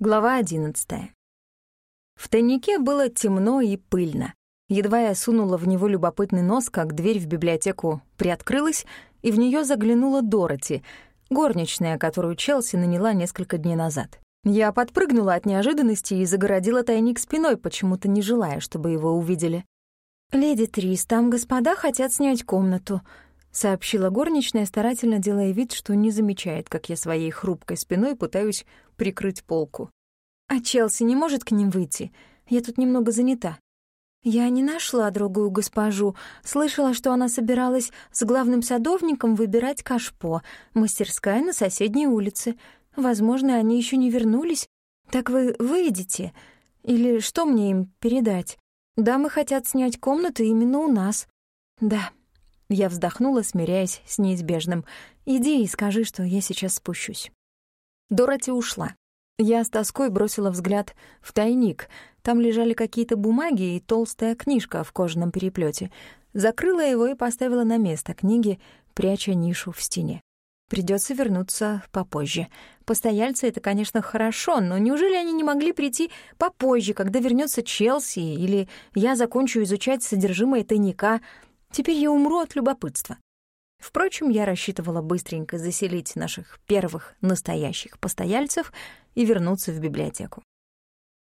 Глава одиннадцатая. В тайнике было темно и пыльно. Едва я сунула в него любопытный нос, как дверь в библиотеку приоткрылась, и в нее заглянула Дороти, горничная, которую Челси наняла несколько дней назад. Я подпрыгнула от неожиданности и загородила тайник спиной, почему-то не желая, чтобы его увидели. «Леди Трис, там господа хотят снять комнату», — сообщила горничная, старательно делая вид, что не замечает, как я своей хрупкой спиной пытаюсь прикрыть полку. «А Челси не может к ним выйти? Я тут немного занята». «Я не нашла другую госпожу. Слышала, что она собиралась с главным садовником выбирать кашпо, мастерская на соседней улице. Возможно, они еще не вернулись. Так вы выйдете? Или что мне им передать? Дамы хотят снять комнату именно у нас». «Да». Я вздохнула, смиряясь с неизбежным. «Иди и скажи, что я сейчас спущусь». Дороти ушла. Я с тоской бросила взгляд в тайник. Там лежали какие-то бумаги и толстая книжка в кожаном переплете. Закрыла его и поставила на место книги, пряча нишу в стене. Придется вернуться попозже. Постояльцы — это, конечно, хорошо, но неужели они не могли прийти попозже, когда вернется Челси, или я закончу изучать содержимое тайника? Теперь я умру от любопытства. Впрочем, я рассчитывала быстренько заселить наших первых настоящих постояльцев и вернуться в библиотеку.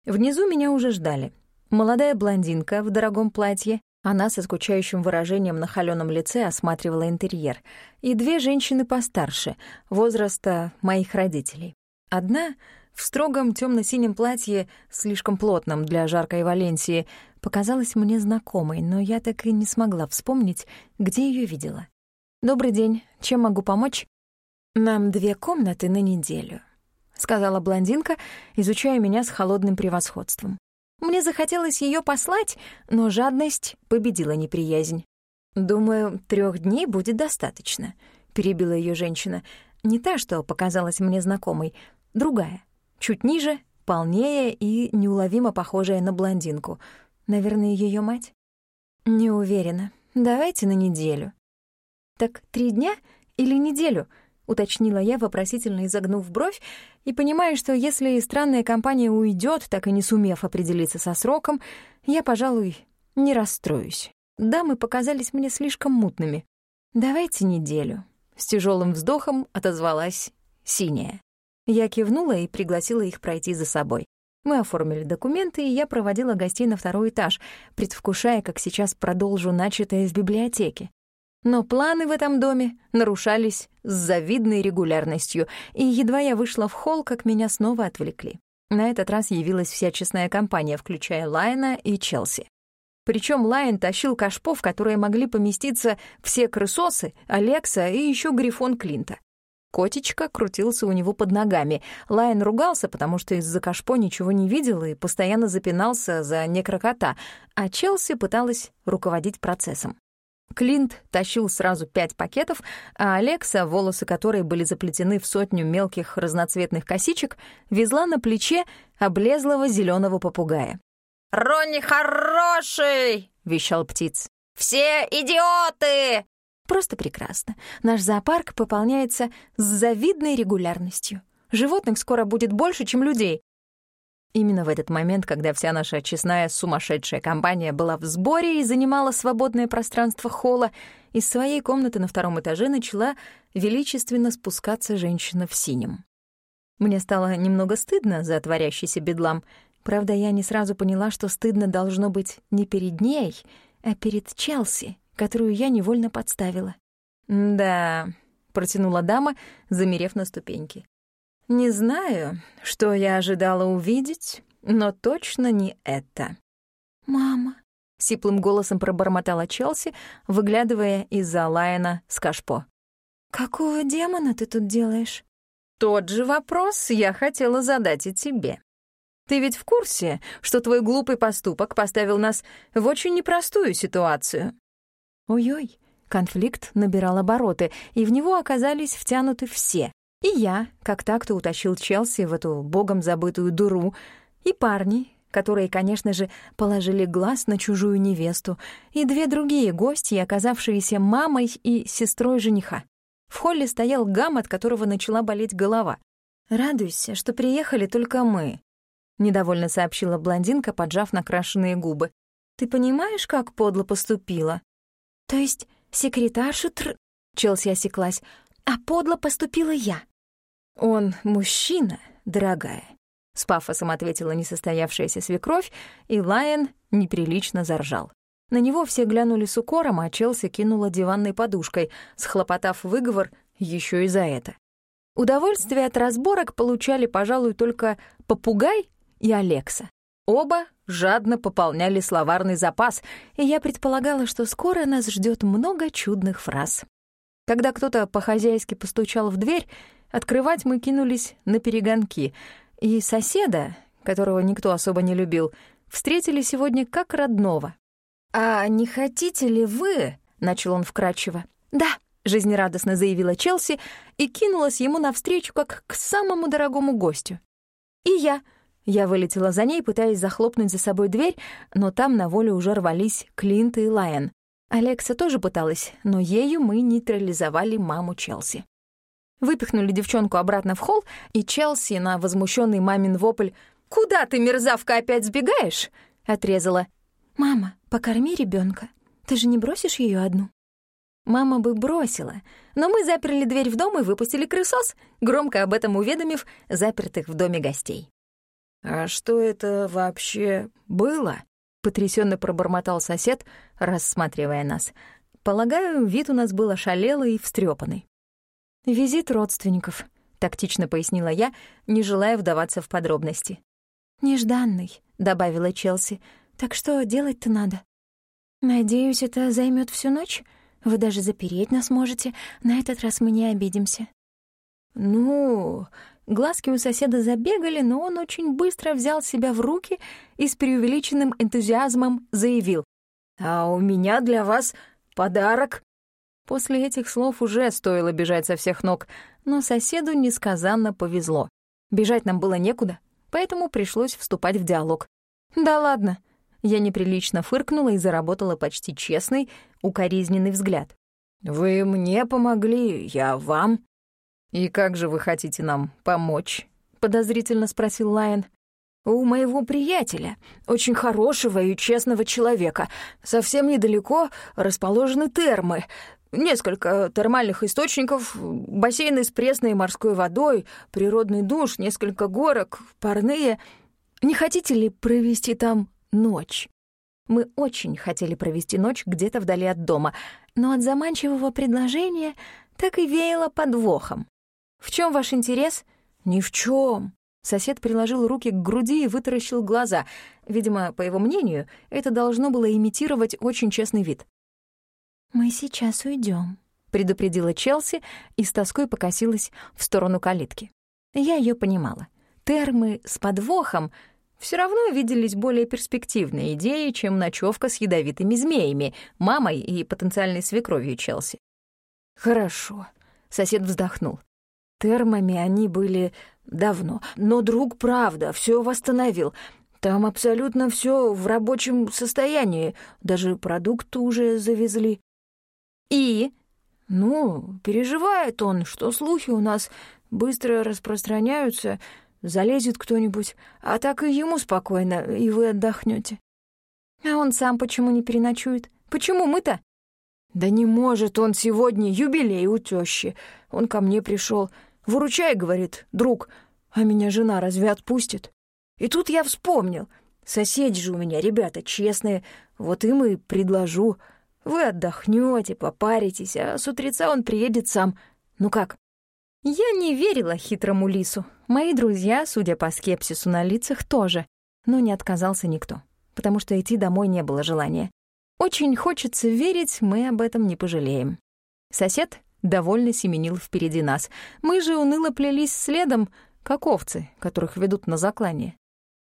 Внизу меня уже ждали. Молодая блондинка в дорогом платье, она со скучающим выражением на холёном лице осматривала интерьер, и две женщины постарше, возраста моих родителей. Одна в строгом темно синем платье, слишком плотном для жаркой Валенсии, показалась мне знакомой, но я так и не смогла вспомнить, где ее видела. «Добрый день. Чем могу помочь?» «Нам две комнаты на неделю», — сказала блондинка, изучая меня с холодным превосходством. Мне захотелось ее послать, но жадность победила неприязнь. «Думаю, трех дней будет достаточно», — перебила ее женщина. Не та, что показалась мне знакомой, другая, чуть ниже, полнее и неуловимо похожая на блондинку. Наверное, ее мать? Не уверена. Давайте на неделю. «Так три дня или неделю?» — уточнила я, вопросительно изогнув бровь, и понимая, что если странная компания уйдет, так и не сумев определиться со сроком, я, пожалуй, не расстроюсь. Дамы показались мне слишком мутными. «Давайте неделю». С тяжелым вздохом отозвалась синяя. Я кивнула и пригласила их пройти за собой. Мы оформили документы, и я проводила гостей на второй этаж, предвкушая, как сейчас продолжу начатое в библиотеке. Но планы в этом доме нарушались с завидной регулярностью, и едва я вышла в холл, как меня снова отвлекли. На этот раз явилась вся честная компания, включая Лайна и Челси. Причем Лайн тащил кашпо, в которые могли поместиться все крысосы, Алекса и еще Грифон Клинта. Котечка крутился у него под ногами. Лайн ругался, потому что из-за кашпо ничего не видел и постоянно запинался за некрокота, а Челси пыталась руководить процессом. Клинт тащил сразу пять пакетов, а Алекса, волосы которой были заплетены в сотню мелких разноцветных косичек, везла на плече облезлого зеленого попугая. «Ронни хороший!» — вещал птиц. «Все идиоты!» Просто прекрасно. Наш зоопарк пополняется с завидной регулярностью. Животных скоро будет больше, чем людей. Именно в этот момент, когда вся наша честная сумасшедшая компания была в сборе и занимала свободное пространство холла, из своей комнаты на втором этаже начала величественно спускаться женщина в синем. Мне стало немного стыдно за творящийся бедлам. Правда, я не сразу поняла, что стыдно должно быть не перед ней, а перед Челси, которую я невольно подставила. «Да», — протянула дама, замерев на ступеньке. Не знаю, что я ожидала увидеть, но точно не это. «Мама», — сиплым голосом пробормотала Челси, выглядывая из-за Лайена с кашпо. «Какого демона ты тут делаешь?» «Тот же вопрос я хотела задать и тебе. Ты ведь в курсе, что твой глупый поступок поставил нас в очень непростую ситуацию?» Ой-ой, конфликт набирал обороты, и в него оказались втянуты все, и я, как так-то утащил Челси в эту богом забытую дуру, и парни, которые, конечно же, положили глаз на чужую невесту, и две другие гости, оказавшиеся мамой и сестрой жениха. В холле стоял гам, от которого начала болеть голова. «Радуйся, что приехали только мы», — недовольно сообщила блондинка, поджав накрашенные губы. «Ты понимаешь, как подло поступила?» «То есть секретаршу тр...» — Челси осеклась. «А подло поступила я». «Он мужчина, дорогая», — с пафосом ответила несостоявшаяся свекровь, и Лайон неприлично заржал. На него все глянули с укором, а Челси кинула диванной подушкой, схлопотав выговор еще и за это. Удовольствие от разборок получали, пожалуй, только попугай и Алекса. Оба жадно пополняли словарный запас, и я предполагала, что скоро нас ждет много чудных фраз. Когда кто-то по-хозяйски постучал в дверь, открывать мы кинулись на перегонки, и соседа, которого никто особо не любил, встретили сегодня как родного. «А не хотите ли вы?» — начал он вкратчиво. «Да», — жизнерадостно заявила Челси и кинулась ему навстречу, как к самому дорогому гостю. «И я». Я вылетела за ней, пытаясь захлопнуть за собой дверь, но там на волю уже рвались Клинт и Лайон. Алекса тоже пыталась, но ею мы нейтрализовали маму Челси. Выпихнули девчонку обратно в холл, и Челси на возмущенный мамин вопль «Куда ты, мерзавка, опять сбегаешь?» отрезала. «Мама, покорми ребенка. Ты же не бросишь ее одну?» Мама бы бросила, но мы заперли дверь в дом и выпустили крысос, громко об этом уведомив запертых в доме гостей. «А что это вообще было?» — потрясенно пробормотал сосед, рассматривая нас. Полагаю, вид у нас был ошалелый и встрепанный. «Визит родственников», — тактично пояснила я, не желая вдаваться в подробности. «Нежданный», — добавила Челси, — «так что делать-то надо?» «Надеюсь, это займет всю ночь?» Вы даже запереть нас можете. На этот раз мы не обидимся». «Ну...» Глазки у соседа забегали, но он очень быстро взял себя в руки и с преувеличенным энтузиазмом заявил. «А у меня для вас подарок». После этих слов уже стоило бежать со всех ног, но соседу несказанно повезло. Бежать нам было некуда, поэтому пришлось вступать в диалог. «Да ладно, я неприлично фыркнула и заработала почти честный, укоризненный взгляд. «Вы мне помогли, я вам». «И как же вы хотите нам помочь?» — подозрительно спросил Лайон. «У моего приятеля, очень хорошего и честного человека, совсем недалеко расположены термы. Несколько термальных источников, бассейны с пресной морской водой, природный душ, несколько горок, парные. Не хотите ли провести там ночь. Мы очень хотели провести ночь где-то вдали от дома, но от заманчивого предложения так и веяло подвохом. «В чем ваш интерес?» «Ни в чем. Сосед приложил руки к груди и вытаращил глаза. Видимо, по его мнению, это должно было имитировать очень честный вид. «Мы сейчас уйдем, предупредила Челси и с тоской покосилась в сторону калитки. Я ее понимала. Термы с подвохом все равно виделись более перспективные идеи, чем ночевка с ядовитыми змеями, мамой и потенциальной свекровью Челси. «Хорошо», — сосед вздохнул. «Термами они были давно, но друг, правда, все восстановил. Там абсолютно все в рабочем состоянии, даже продукты уже завезли». «И?» «Ну, переживает он, что слухи у нас быстро распространяются», Залезет кто-нибудь, а так и ему спокойно, и вы отдохнете. А он сам почему не переночует? Почему мы-то? Да не может он сегодня, юбилей у тещи. Он ко мне пришел. Выручай, говорит, друг, а меня жена разве отпустит? И тут я вспомнил. Соседи же у меня, ребята, честные. Вот им и предложу. Вы отдохнете, попаритесь, а с утреца он приедет сам. Ну как, я не верила хитрому лису. Мои друзья, судя по скепсису на лицах, тоже. Но не отказался никто, потому что идти домой не было желания. Очень хочется верить, мы об этом не пожалеем. Сосед довольно семенил впереди нас. Мы же уныло плелись следом, как овцы, которых ведут на заклание.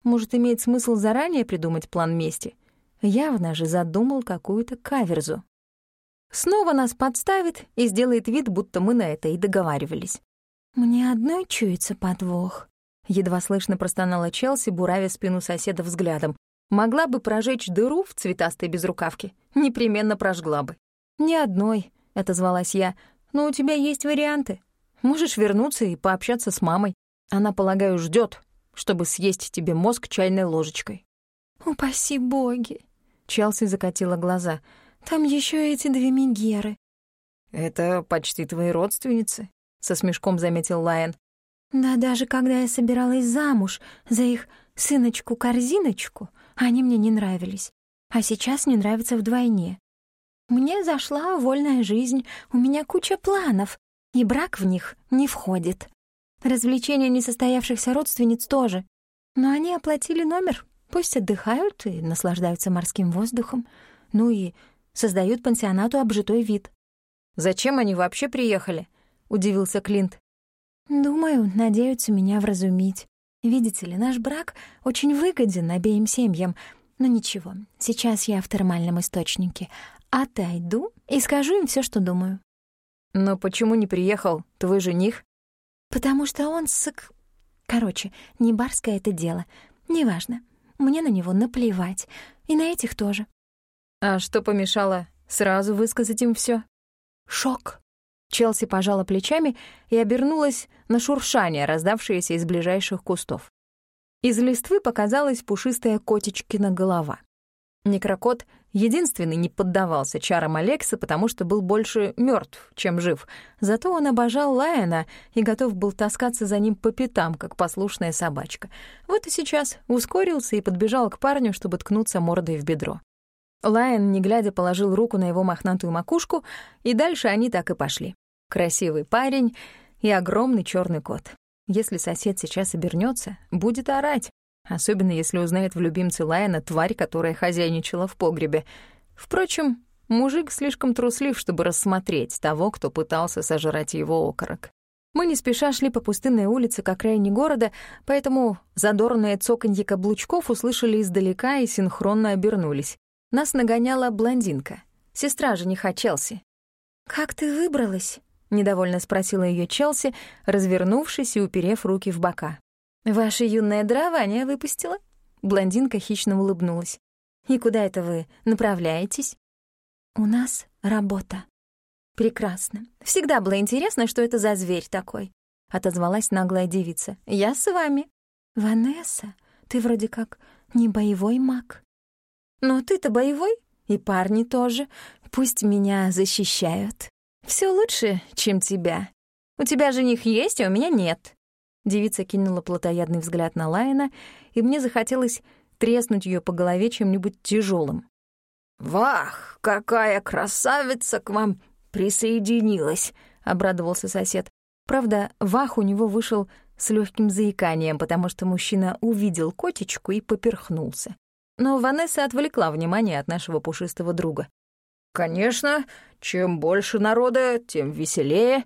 Может, имеет смысл заранее придумать план мести? Явно же задумал какую-то каверзу. Снова нас подставит и сделает вид, будто мы на это и договаривались. «Мне одной чуется подвох», — едва слышно простонала Челси, буравя спину соседа взглядом. «Могла бы прожечь дыру в цветастой безрукавке, непременно прожгла бы». «Ни одной», — отозвалась я, — «но у тебя есть варианты. Можешь вернуться и пообщаться с мамой. Она, полагаю, ждет, чтобы съесть тебе мозг чайной ложечкой. «Упаси боги!» Челси закатила глаза. «Там еще эти две Мегеры». «Это почти твои родственницы», — со смешком заметил Лайон. «Да даже когда я собиралась замуж за их сыночку-корзиночку, они мне не нравились. А сейчас не нравятся вдвойне. Мне зашла вольная жизнь, у меня куча планов, и брак в них не входит. Развлечения несостоявшихся родственниц тоже. Но они оплатили номер, пусть отдыхают и наслаждаются морским воздухом, ну и создают пансионату обжитой вид. «Зачем они вообще приехали?» — удивился Клинт. «Думаю, надеются меня вразумить. Видите ли, наш брак очень выгоден обеим семьям. Но ничего, сейчас я в термальном источнике. Отойду и скажу им все, что думаю». «Но почему не приехал твой жених?» «Потому что он сык... Короче, не барское это дело. Неважно. Мне на него наплевать. И на этих тоже». «А что помешало сразу высказать им все? «Шок». Челси пожала плечами и обернулась на шуршание, раздавшееся из ближайших кустов. Из листвы показалась пушистая котичкина голова. Некрокот единственный не поддавался чарам Алекса, потому что был больше мертв, чем жив. Зато он обожал Лайена и готов был таскаться за ним по пятам, как послушная собачка. Вот и сейчас ускорился и подбежал к парню, чтобы ткнуться мордой в бедро. Лайон, не глядя, положил руку на его мохнатую макушку, и дальше они так и пошли. Красивый парень и огромный черный кот. Если сосед сейчас обернется, будет орать, особенно если узнает в любимце Лайона тварь, которая хозяйничала в погребе. Впрочем, мужик слишком труслив, чтобы рассмотреть того, кто пытался сожрать его окорок. Мы не спеша шли по пустынной улице к окраине города, поэтому задорное цоканье каблучков услышали издалека и синхронно обернулись. Нас нагоняла блондинка, сестра жениха Челси. «Как ты выбралась?» — недовольно спросила ее Челси, развернувшись и уперев руки в бока. «Ваше юное дарование выпустила?» Блондинка хищно улыбнулась. «И куда это вы направляетесь?» «У нас работа». «Прекрасно. Всегда было интересно, что это за зверь такой», — отозвалась наглая девица. «Я с вами». «Ванесса, ты вроде как не боевой маг». Но ты-то боевой, и парни тоже. Пусть меня защищают. Все лучше, чем тебя. У тебя жених есть, а у меня нет». Девица кинула плотоядный взгляд на Лайна, и мне захотелось треснуть ее по голове чем-нибудь тяжелым. «Вах, какая красавица к вам присоединилась!» — обрадовался сосед. Правда, вах у него вышел с легким заиканием, потому что мужчина увидел котечку и поперхнулся но Ванесса отвлекла внимание от нашего пушистого друга. «Конечно, чем больше народа, тем веселее».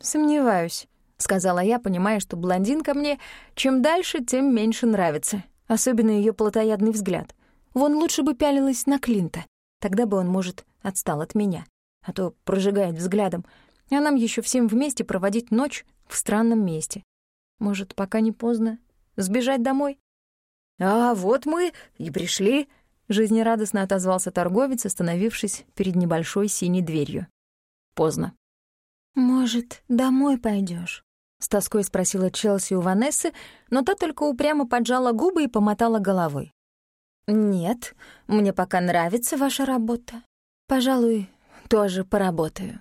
«Сомневаюсь», — сказала я, понимая, что блондинка мне чем дальше, тем меньше нравится, особенно ее плотоядный взгляд. Вон лучше бы пялилась на Клинта, тогда бы он, может, отстал от меня, а то прожигает взглядом, а нам еще всем вместе проводить ночь в странном месте. Может, пока не поздно сбежать домой? «А вот мы и пришли», — жизнерадостно отозвался торговец, остановившись перед небольшой синей дверью. Поздно. «Может, домой пойдешь? С тоской спросила Челси у Ванессы, но та только упрямо поджала губы и помотала головой. «Нет, мне пока нравится ваша работа. Пожалуй, тоже поработаю».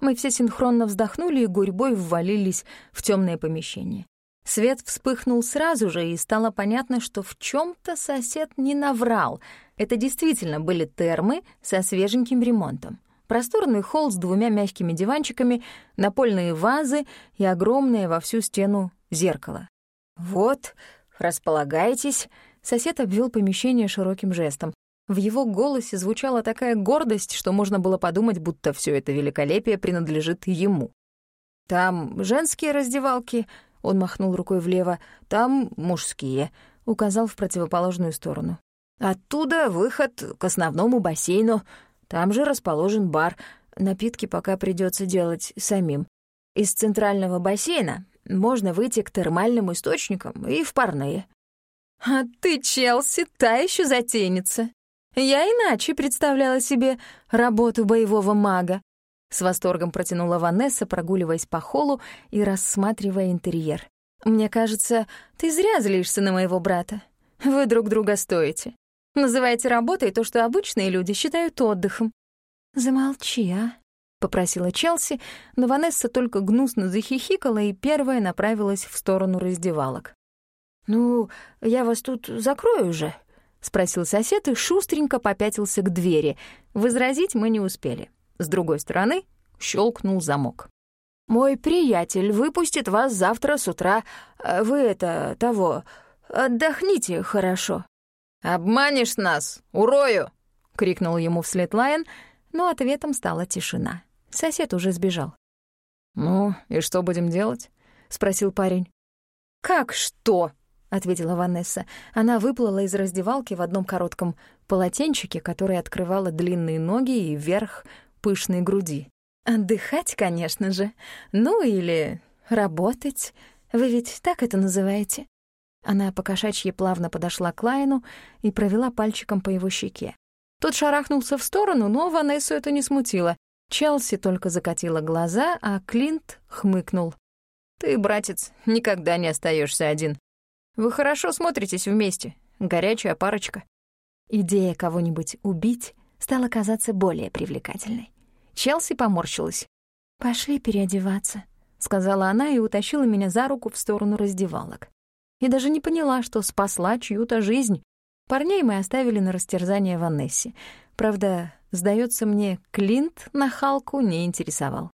Мы все синхронно вздохнули и гурьбой ввалились в темное помещение. Свет вспыхнул сразу же, и стало понятно, что в чем то сосед не наврал. Это действительно были термы со свеженьким ремонтом. Просторный холл с двумя мягкими диванчиками, напольные вазы и огромное во всю стену зеркало. «Вот, располагайтесь», — сосед обвел помещение широким жестом. В его голосе звучала такая гордость, что можно было подумать, будто все это великолепие принадлежит ему. «Там женские раздевалки», он махнул рукой влево. «Там мужские», — указал в противоположную сторону. «Оттуда выход к основному бассейну. Там же расположен бар. Напитки пока придется делать самим. Из центрального бассейна можно выйти к термальным источникам и в парные». «А ты, Челси, та еще затейница. Я иначе представляла себе работу боевого мага. С восторгом протянула Ванесса, прогуливаясь по холлу и рассматривая интерьер. Мне кажется, ты зря злишься на моего брата. Вы друг друга стоите. Называйте работой то, что обычные люди считают отдыхом. Замолчи, а? попросила Челси, но Ванесса только гнусно захихикала и первая направилась в сторону раздевалок. «Ну, я вас тут закрою уже», — спросил сосед и шустренько попятился к двери. Возразить мы не успели. С другой стороны щелкнул замок. «Мой приятель выпустит вас завтра с утра. Вы это, того, отдохните хорошо». «Обманешь нас, урою!» — крикнул ему вслед Лайон, но ответом стала тишина. Сосед уже сбежал. «Ну, и что будем делать?» — спросил парень. «Как что?» — ответила Ванесса. Она выплыла из раздевалки в одном коротком полотенчике, которое открывало длинные ноги и верх пышной груди. «Отдыхать, конечно же. Ну или работать. Вы ведь так это называете?» Она покошачьи плавно подошла к Лайну и провела пальчиком по его щеке. Тот шарахнулся в сторону, но Ванессу это не смутило. Челси только закатила глаза, а Клинт хмыкнул. «Ты, братец, никогда не остаешься один. Вы хорошо смотритесь вместе, горячая парочка». Идея кого-нибудь убить стала казаться более привлекательной. Челси поморщилась. «Пошли переодеваться», — сказала она и утащила меня за руку в сторону раздевалок. И даже не поняла, что спасла чью-то жизнь. Парней мы оставили на растерзание Ванессе. Правда, Сдается мне, Клинт на Халку не интересовал.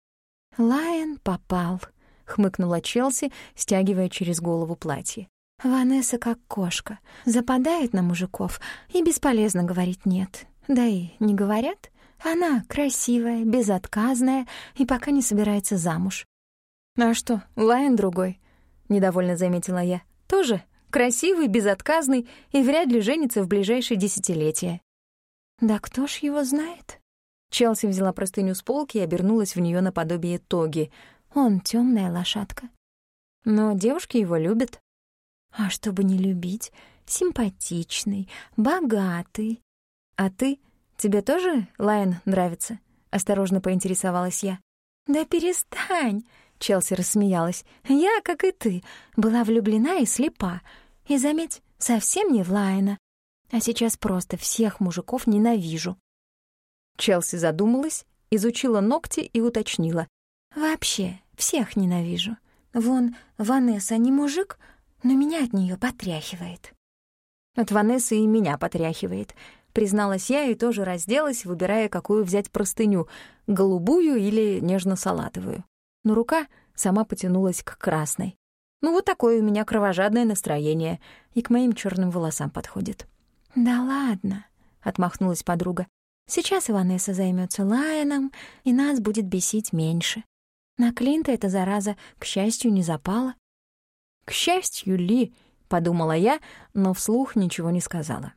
«Лайон попал», — хмыкнула Челси, стягивая через голову платье. «Ванесса как кошка, западает на мужиков, и бесполезно говорить «нет». Да и не говорят. Она красивая, безотказная и пока не собирается замуж. «А что, Лайон другой?» — недовольно заметила я. «Тоже красивый, безотказный и вряд ли женится в ближайшие десятилетия». «Да кто ж его знает?» Челси взяла простыню с полки и обернулась в нее наподобие тоги. «Он темная лошадка. Но девушки его любят. А чтобы не любить, симпатичный, богатый. А ты? Тебе тоже Лайн нравится?» — осторожно поинтересовалась я. «Да перестань!» — Челси рассмеялась. «Я, как и ты, была влюблена и слепа. И, заметь, совсем не в Лайна. А сейчас просто всех мужиков ненавижу». Челси задумалась, изучила ногти и уточнила. «Вообще, всех ненавижу. Вон, Ванесса не мужик, но меня от нее потряхивает». «От Ванессы и меня потряхивает», — призналась я и тоже разделась, выбирая, какую взять простыню — голубую или нежно-салатовую. Но рука сама потянулась к красной. Ну, вот такое у меня кровожадное настроение, и к моим черным волосам подходит. «Да ладно», — отмахнулась подруга. «Сейчас Иванесса займется Лайоном, и нас будет бесить меньше. На Клинта эта зараза, к счастью, не запала». «К счастью ли», — подумала я, но вслух ничего не сказала.